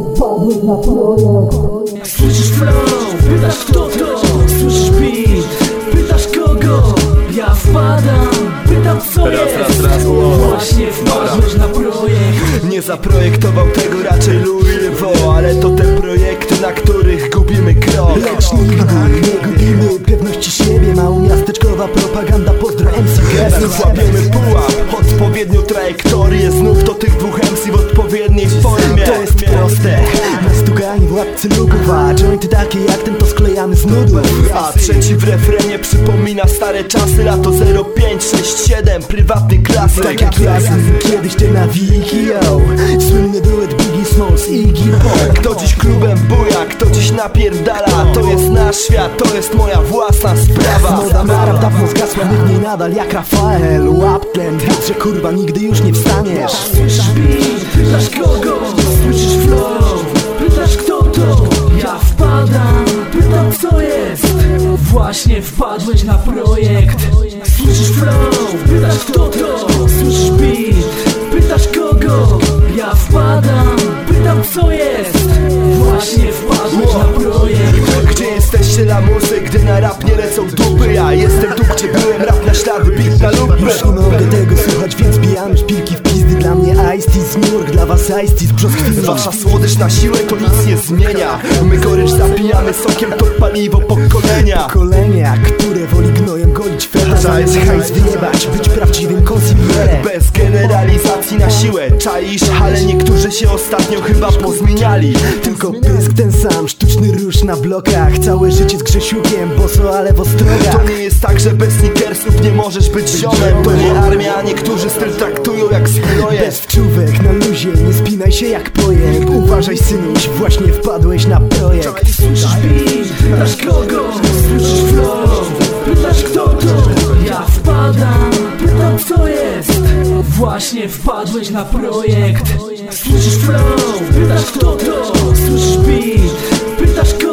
wpadłeś na projekt Słyszysz flow, pytasz kto to? Słyszysz beat, pytasz kogo? Ja wpadam, pytam co Raz, jest. raz, raz, wow. Właśnie wpadłeś na projekt. Nie zaprojektował tego raczej Louis Vuitton Ale to te projekty, na których gubimy krok. Lecz nigdy nie gubimy pewności siebie. Małomiasteczkowa propaganda pozdro MC łapiemy pułap, odpowiednią trajektorię Znów do z A trzeci w refrenie przypomina stare czasy Lato 0567, prywatny klasyk. Takie klasy, kiedyś te nawiki, yo. Słynny duet Biggie Smalls i Iggy Pop. Kto dziś klubem buja, kto dziś napierdala? To jest nasz świat, to jest moja własna sprawa. Moda na rap dawno zgasła, nikt nie nadal jak Rafael. Łap ten hit, że kurwa nigdy już nie wstaniesz Właśnie wpadłeś na projekt. Słyszysz flow, pytasz kto to? Słyszysz beat, pytasz kogo? Ja wpadam, pytam co jest. Właśnie wpadłeś na projekt. Gdzie jesteście lamusy, gdy na rap nie lecą dupy? Ja jestem tu, gdzie byłem, rap na ślady, beat na lupy Już nie mogę tego słuchać, więc bijamy szpilki w New York, dla was Ice-T z brzoskwini Wasza słodycz na siłę to nic nie zmienia. My gorycz zapijamy sokiem, to paliwo pokolenia. Pokolenia, które woli gnojem golić fecha Zamiast hajs wyjebać, być prawdziwym konsumerem Bez generalizacji na siłę. Czaisz, ale niektórzy się ostatnio chyba pozmieniali. Tylko pysk ten sam, sztuczny róż na blokach. Całe życie z Grzesiukiem, boso ale w ostrogach. To nie jest tak, że bez sneakersów nie możesz być ziomem. To nie armia, niektórzy styl traktują płyną jak skroje Bez wczówek na luzie, nie spinaj się jak pojeb Uważaj synuś, właśnie wpadłeś na projekt Czekaj, słyszysz beat, pytasz kogo? Słyszysz flow, pytasz kto to? Ja wpadam, pytam co jest? Właśnie wpadłeś na projekt Słyszysz flow, pytasz kto to? Słyszysz beat, pytasz kogo?